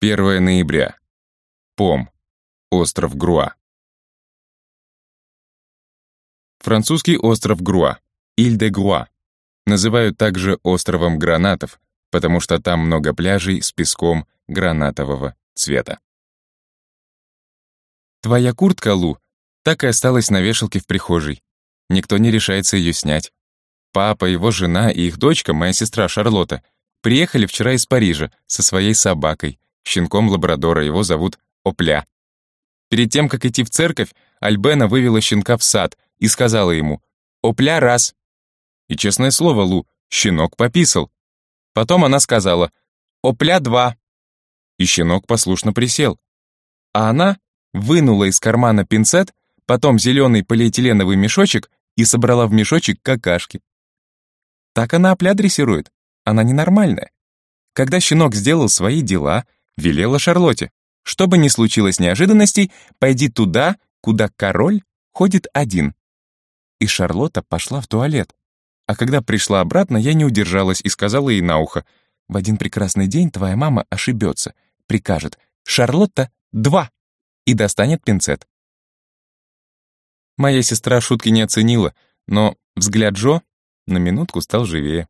1 ноября. Пом. Остров Груа. Французский остров Груа. Иль-де-Груа. Называют также островом гранатов, потому что там много пляжей с песком гранатового цвета. Твоя куртка, Лу, так и осталась на вешалке в прихожей. Никто не решается ее снять. Папа, его жена и их дочка, моя сестра Шарлотта, приехали вчера из Парижа со своей собакой, щенком лабрадора, его зовут Опля. Перед тем, как идти в церковь, Альбена вывела щенка в сад и сказала ему «Опля раз». И, честное слово, Лу, щенок пописал. Потом она сказала «Опля два». И щенок послушно присел. А она вынула из кармана пинцет, потом зеленый полиэтиленовый мешочек и собрала в мешочек какашки. Так она опля дрессирует. Она ненормальная. Когда щенок сделал свои дела, велела Шарлотте. Что бы ни случилось неожиданностей, пойди туда, куда король ходит один. И Шарлотта пошла в туалет. А когда пришла обратно, я не удержалась и сказала ей на ухо, «В один прекрасный день твоя мама ошибется, прикажет, Шарлотта, два!» и достанет пинцет. Моя сестра шутки не оценила, но взгляд Джо на минутку стал живее.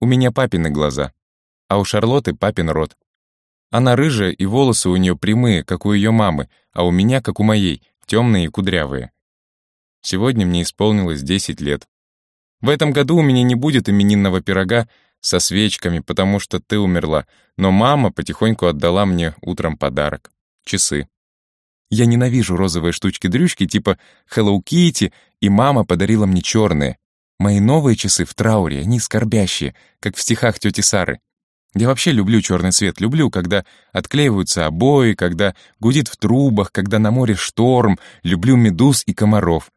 У меня папины глаза, а у Шарлотты папин рот. Она рыжая, и волосы у нее прямые, как у ее мамы, а у меня, как у моей, темные и кудрявые. Сегодня мне исполнилось 10 лет. В этом году у меня не будет именинного пирога со свечками, потому что ты умерла, но мама потихоньку отдала мне утром подарок — часы. Я ненавижу розовые штучки-дрючки типа Hello Kitty, и мама подарила мне черные. Мои новые часы в трауре, они скорбящие, как в стихах тети Сары. Я вообще люблю черный цвет, люблю, когда отклеиваются обои, когда гудит в трубах, когда на море шторм, люблю медуз и комаров.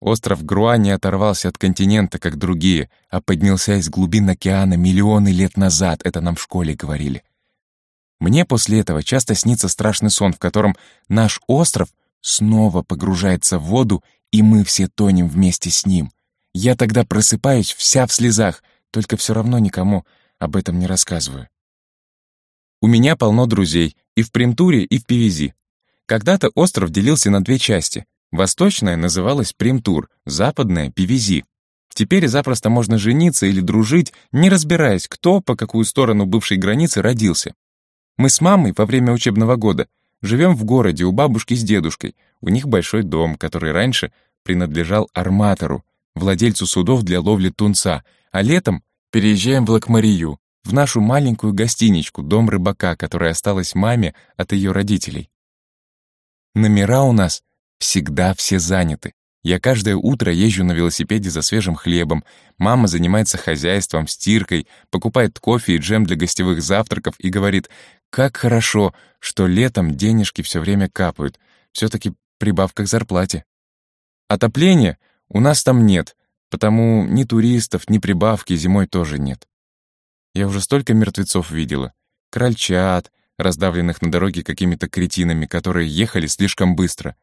Остров Груа не оторвался от континента, как другие, а поднялся из глубин океана миллионы лет назад, это нам в школе говорили. Мне после этого часто снится страшный сон, в котором наш остров снова погружается в воду, и мы все тонем вместе с ним. Я тогда просыпаюсь вся в слезах, только все равно никому об этом не рассказываю. У меня полно друзей и в Примтуре, и в Пивези. Когда-то остров делился на две части. Восточная называлась Примтур, западная — Пивези. Теперь запросто можно жениться или дружить, не разбираясь, кто по какую сторону бывшей границы родился. Мы с мамой во время учебного года живем в городе у бабушки с дедушкой. У них большой дом, который раньше принадлежал арматору, владельцу судов для ловли тунца, а летом Переезжаем в Лакмарию, в нашу маленькую гостиничку, дом рыбака, которая осталась маме от ее родителей. Номера у нас всегда все заняты. Я каждое утро езжу на велосипеде за свежим хлебом, мама занимается хозяйством, стиркой, покупает кофе и джем для гостевых завтраков и говорит, как хорошо, что летом денежки все время капают, все-таки прибавка к зарплате. Отопления у нас там нет, Потому ни туристов, ни прибавки зимой тоже нет. Я уже столько мертвецов видела. Крольчат, раздавленных на дороге какими-то кретинами, которые ехали слишком быстро.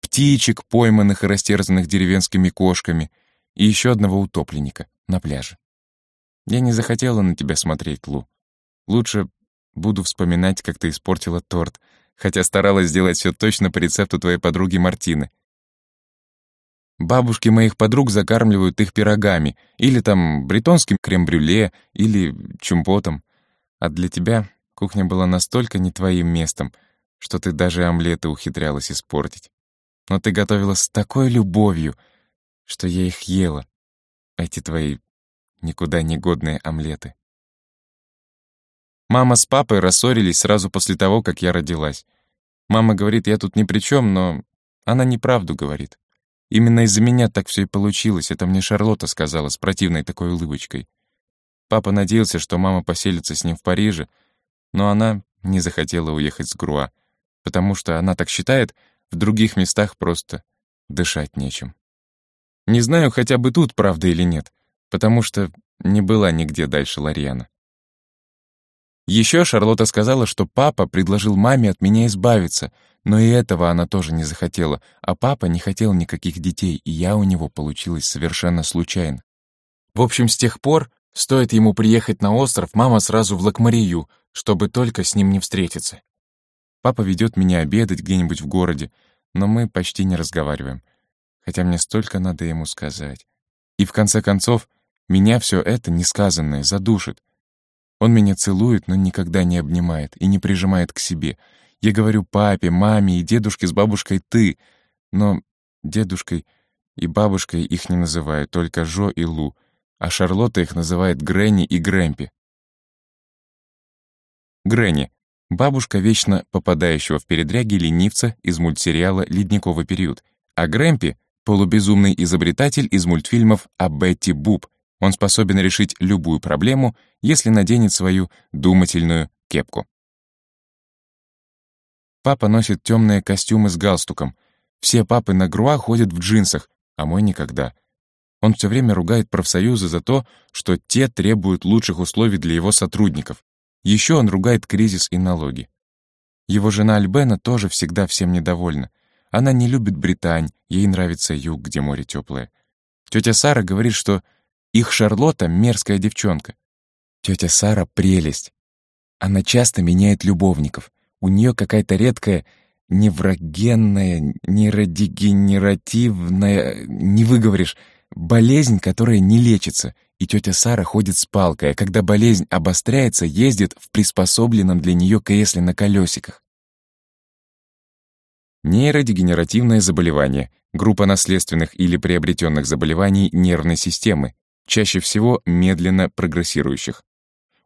Птичек, пойманных и растерзанных деревенскими кошками. И еще одного утопленника на пляже. Я не захотела на тебя смотреть, Лу. Лучше буду вспоминать, как ты испортила торт, хотя старалась сделать все точно по рецепту твоей подруги Мартины. Бабушки моих подруг закармливают их пирогами, или там бретонским крем-брюле, или чумпотом. А для тебя кухня была настолько не твоим местом, что ты даже омлеты ухитрялась испортить. Но ты готовила с такой любовью, что я их ела, эти твои никуда не годные омлеты. Мама с папой рассорились сразу после того, как я родилась. Мама говорит, я тут ни при чем, но она неправду говорит. Именно из-за меня так все и получилось, это мне Шарлотта сказала с противной такой улыбочкой. Папа надеялся, что мама поселится с ним в Париже, но она не захотела уехать с Груа, потому что она так считает, в других местах просто дышать нечем. Не знаю, хотя бы тут правда или нет, потому что не была нигде дальше Лариана. Еще Шарлотта сказала, что папа предложил маме от меня избавиться, но и этого она тоже не захотела, а папа не хотел никаких детей, и я у него получилась совершенно случайно. В общем, с тех пор, стоит ему приехать на остров, мама сразу в Лакмарию, чтобы только с ним не встретиться. Папа ведет меня обедать где-нибудь в городе, но мы почти не разговариваем, хотя мне столько надо ему сказать. И в конце концов, меня все это несказанное задушит. Он меня целует, но никогда не обнимает и не прижимает к себе. Я говорю папе, маме и дедушке с бабушкой «ты», но дедушкой и бабушкой их не называю, только Жо и Лу, а Шарлотта их называет Гренни и Грэмпи. Гренни — бабушка вечно попадающего в передряги ленивца из мультсериала «Ледниковый период», а Грэмпи — полубезумный изобретатель из мультфильмов о Бетти Буб. Он способен решить любую проблему, если наденет свою думательную кепку. Папа носит темные костюмы с галстуком. Все папы на Груа ходят в джинсах, а мой никогда. Он все время ругает профсоюзы за то, что те требуют лучших условий для его сотрудников. Еще он ругает кризис и налоги. Его жена Альбена тоже всегда всем недовольна. Она не любит Британь, ей нравится юг, где море теплое. Тетя Сара говорит, что их Шарлотта — мерзкая девчонка. Тетя Сара — прелесть. Она часто меняет любовников. У нее какая-то редкая неврогенная, нейродегенеративная, не выговоришь, болезнь, которая не лечится, и тетя Сара ходит с палкой, а когда болезнь обостряется, ездит в приспособленном для нее кресле на колесиках. Нейродегенеративное заболевание — группа наследственных или приобретенных заболеваний нервной системы, чаще всего медленно прогрессирующих.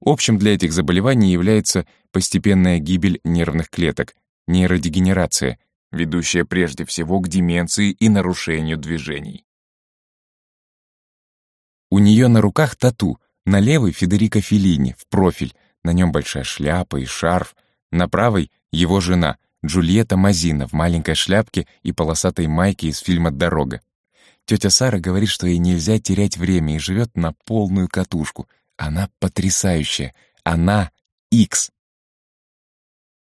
Общим для этих заболеваний является постепенная гибель нервных клеток, нейродегенерация, ведущая прежде всего к деменции и нарушению движений. У нее на руках тату, на левой Федерико Феллини, в профиль, на нем большая шляпа и шарф, на правой его жена, Джульетта Мазина в маленькой шляпке и полосатой майке из фильма «Дорога». Тетя Сара говорит, что ей нельзя терять время и живет на полную катушку. Она потрясающая. Она X.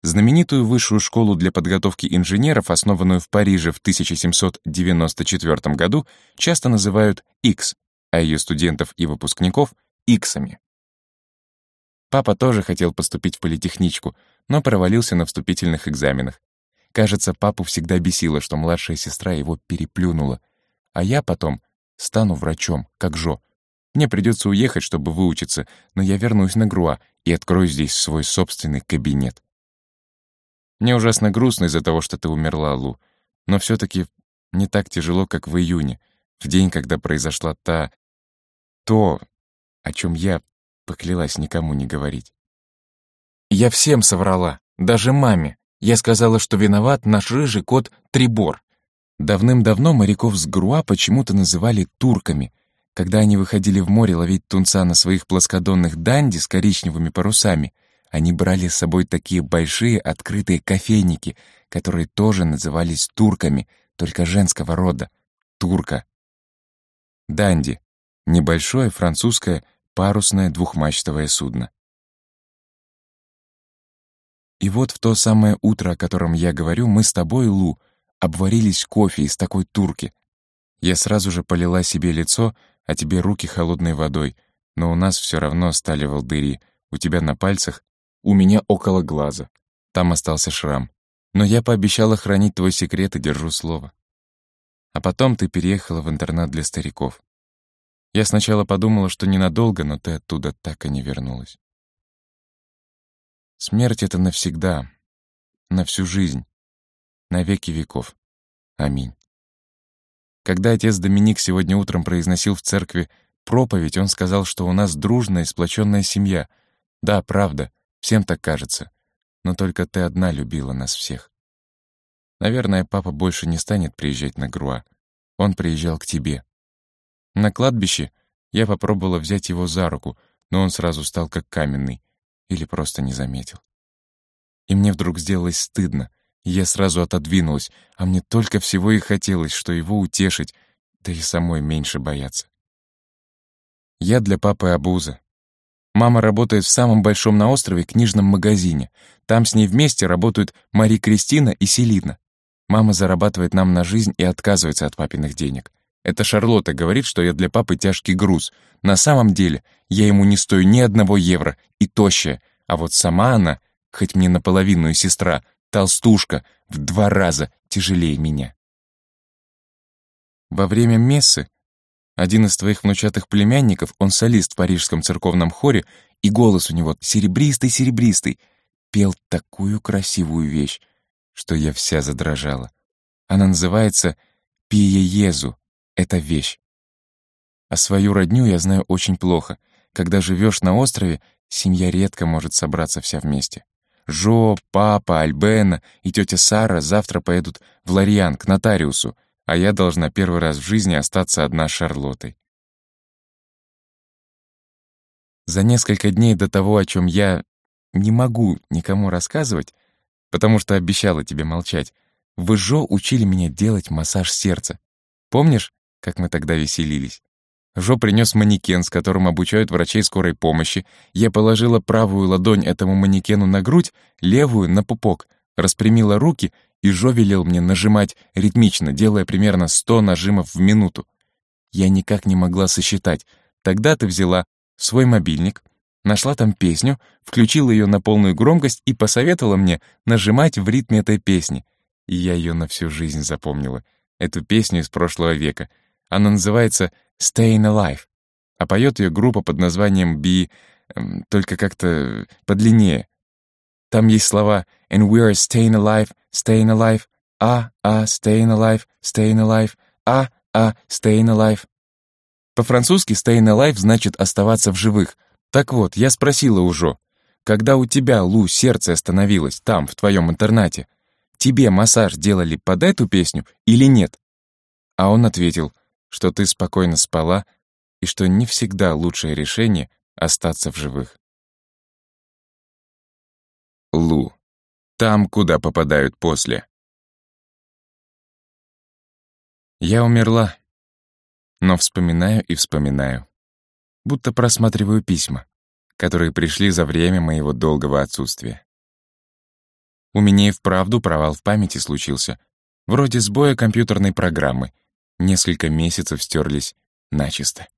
Знаменитую высшую школу для подготовки инженеров, основанную в Париже в 1794 году, часто называют X, а ее студентов и выпускников — Иксами. Папа тоже хотел поступить в политехничку, но провалился на вступительных экзаменах. Кажется, папу всегда бесило, что младшая сестра его переплюнула. А я потом стану врачом, как Жо. Мне придется уехать, чтобы выучиться, но я вернусь на Груа и открою здесь свой собственный кабинет. Мне ужасно грустно из-за того, что ты умерла, Лу. Но все таки не так тяжело, как в июне, в день, когда произошла та... То, о чем я поклялась никому не говорить. Я всем соврала, даже маме. Я сказала, что виноват наш рыжий кот Трибор. Давным-давно моряков с Груа почему-то называли турками. Когда они выходили в море ловить тунца на своих плоскодонных данди с коричневыми парусами — они брали с собой такие большие открытые кофейники, которые тоже назывались турками, только женского рода — турка. Данди — небольшое французское парусное двухмачтовое судно. И вот в то самое утро, о котором я говорю, мы с тобой, Лу, обварились кофе из такой турки. Я сразу же полила себе лицо, а тебе руки холодной водой, но у нас все равно стали волдыри, у тебя на пальцах у меня около глаза. Там остался шрам. Но я пообещала хранить твой секрет и держу слово. А потом ты переехала в интернат для стариков. Я сначала подумала, что ненадолго, но ты оттуда так и не вернулась. Смерть — это навсегда, на всю жизнь, на веки веков. Аминь. Когда отец Доминик сегодня утром произносил в церкви проповедь, он сказал, что у нас дружная и сплоченная семья. Да, правда, Всем так кажется. Но только ты одна любила нас всех. Наверное, папа больше не станет приезжать на Груа. Он приезжал к тебе. На кладбище я попробовала взять его за руку, но он сразу стал как каменный. Или просто не заметил. И мне вдруг сделалось стыдно, я сразу отодвинулась, а мне только всего и хотелось, что его утешить, да и самой меньше бояться. Я для папы обуза, Мама работает в самом большом на острове книжном магазине. Там с ней вместе работают Мари Кристина и Селина. Мама зарабатывает нам на жизнь и отказывается от папиных денег. Это Шарлотта говорит, что я для папы тяжкий груз. На самом деле я ему не стою ни одного евро и тощая. А вот сама она, хоть мне наполовину и сестра, толстушка, в два раза тяжелее меня. Во время мессы один из твоих внучатых племянников, он солист в парижском церковном хоре, и голос у него серебристый-серебристый, пел такую красивую вещь, что я вся задрожала. Она называется «Пиеезу» — это вещь. А свою родню я знаю очень плохо. Когда живешь на острове, семья редко может собраться вся вместе. Жо, папа, Альбена и тетя Сара завтра поедут в Ларьян к нотариусу, а я должна первый раз в жизни остаться одна с Шарлоттой. За несколько дней до того, о чем я не могу никому рассказывать, потому что обещала тебе молчать, вы Жо учили меня делать массаж сердца. Помнишь, как мы тогда веселились? Жо принес манекен, с которым обучают врачей скорой помощи. Я положила правую ладонь этому манекену на грудь, левую — на пупок, распрямила руки и Жо велел мне нажимать ритмично, делая примерно 100 нажимов в минуту. Я никак не могла сосчитать. Тогда ты взяла свой мобильник, нашла там песню, включила ее на полную громкость и посоветовала мне нажимать в ритме этой песни. И я ее на всю жизнь запомнила. Эту песню из прошлого века. Она называется «Staying Alive», а поет ее группа под названием «Be», эм, только как-то подлиннее. Там есть слова «And we are staying alive», «staying alive», «а», «а», «staying alive», «staying alive», «а», «а», «staying alive». По-французски «staying alive» значит «оставаться в живых». Так вот, я спросила у Жо, когда у тебя, Лу, сердце остановилось там, в твоем интернате, тебе массаж делали под эту песню или нет? А он ответил, что ты спокойно спала и что не всегда лучшее решение — остаться в живых. Лу. Там, куда попадают после. Я умерла, но вспоминаю и вспоминаю. Будто просматриваю письма, которые пришли за время моего долгого отсутствия. У меня и вправду провал в памяти случился. Вроде сбоя компьютерной программы. Несколько месяцев стерлись начисто.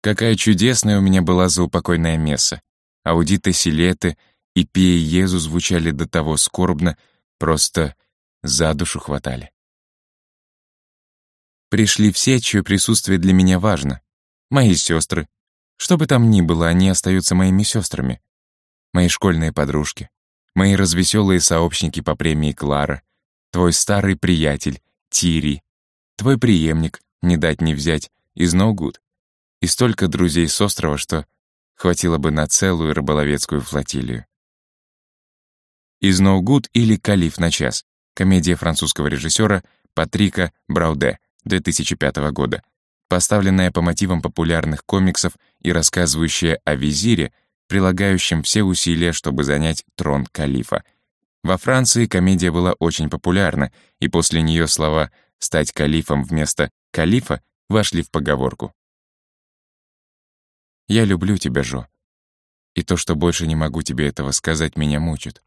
Какая чудесная у меня была заупокойная месса. Аудиты Силеты и Пия Езу звучали до того скорбно, просто за душу хватали. Пришли все, чье присутствие для меня важно. Мои сестры. Что бы там ни было, они остаются моими сестрами. Мои школьные подружки. Мои развеселые сообщники по премии Клара. Твой старый приятель, Тири. Твой преемник, не дать не взять, из Good. И столько друзей с острова, что хватило бы на целую рыболовецкую флотилию. «Из Good» или «Калиф на час» — комедия французского режиссера Патрика Брауде 2005 года, поставленная по мотивам популярных комиксов и рассказывающая о визире, прилагающем все усилия, чтобы занять трон калифа. Во Франции комедия была очень популярна, и после нее слова «стать калифом» вместо «калифа» вошли в поговорку. «Я люблю тебя, Жо. И то, что больше не могу тебе этого сказать, меня мучит.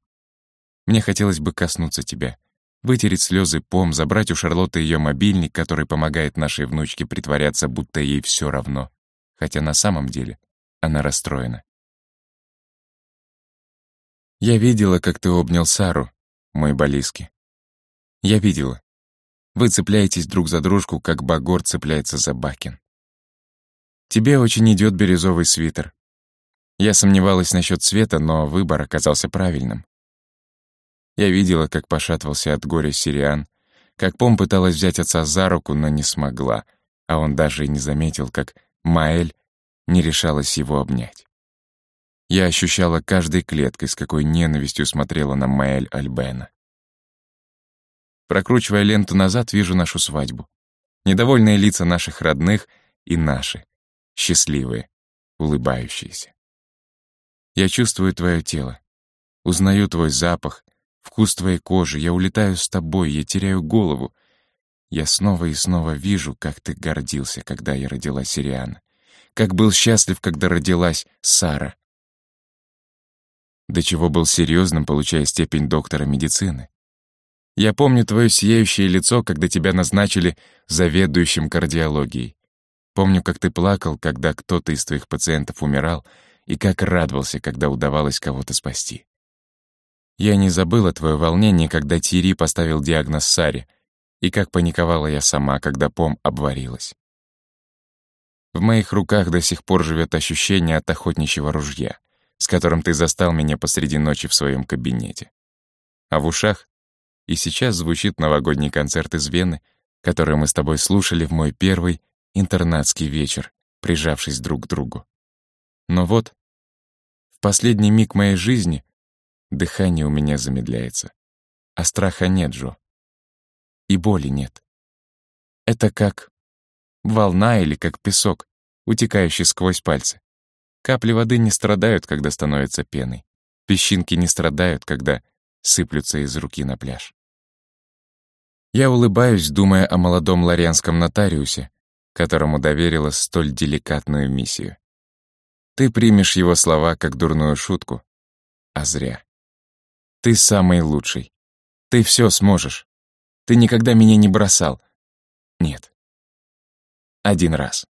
Мне хотелось бы коснуться тебя, вытереть слезы пом, забрать у Шарлотты ее мобильник, который помогает нашей внучке притворяться, будто ей все равно, хотя на самом деле она расстроена. Я видела, как ты обнял Сару, мой Балиски. Я видела. Вы цепляетесь друг за дружку, как Багор цепляется за Бакин. Тебе очень идет бирюзовый свитер. Я сомневалась насчет цвета, но выбор оказался правильным. Я видела, как пошатывался от горя Сириан, как Пом пыталась взять отца за руку, но не смогла, а он даже и не заметил, как Маэль не решалась его обнять. Я ощущала каждой клеткой, с какой ненавистью смотрела на Маэль Альбена. Прокручивая ленту назад, вижу нашу свадьбу. Недовольные лица наших родных и наши, счастливые, улыбающиеся. Я чувствую твое тело, узнаю твой запах, Вкус твоей кожи, я улетаю с тобой, я теряю голову. Я снова и снова вижу, как ты гордился, когда я родила Сириана. Как был счастлив, когда родилась Сара. До чего был серьезным, получая степень доктора медицины. Я помню твое сияющее лицо, когда тебя назначили заведующим кардиологией. Помню, как ты плакал, когда кто-то из твоих пациентов умирал, и как радовался, когда удавалось кого-то спасти. Я не забыла твое волнение, когда Тири поставил диагноз Саре, и как паниковала я сама, когда пом обварилась. В моих руках до сих пор живет ощущение от охотничьего ружья, с которым ты застал меня посреди ночи в своем кабинете. А в ушах и сейчас звучит новогодний концерт из Вены, который мы с тобой слушали в мой первый интернатский вечер, прижавшись друг к другу. Но вот, в последний миг моей жизни дыхание у меня замедляется, а страха нет, Джо. И боли нет. Это как волна или как песок, утекающий сквозь пальцы. Капли воды не страдают, когда становятся пеной. Песчинки не страдают, когда сыплются из руки на пляж. Я улыбаюсь, думая о молодом лоренском нотариусе, которому доверила столь деликатную миссию. Ты примешь его слова как дурную шутку, а зря. Ты самый лучший. Ты все сможешь. Ты никогда меня не бросал. Нет. Один раз.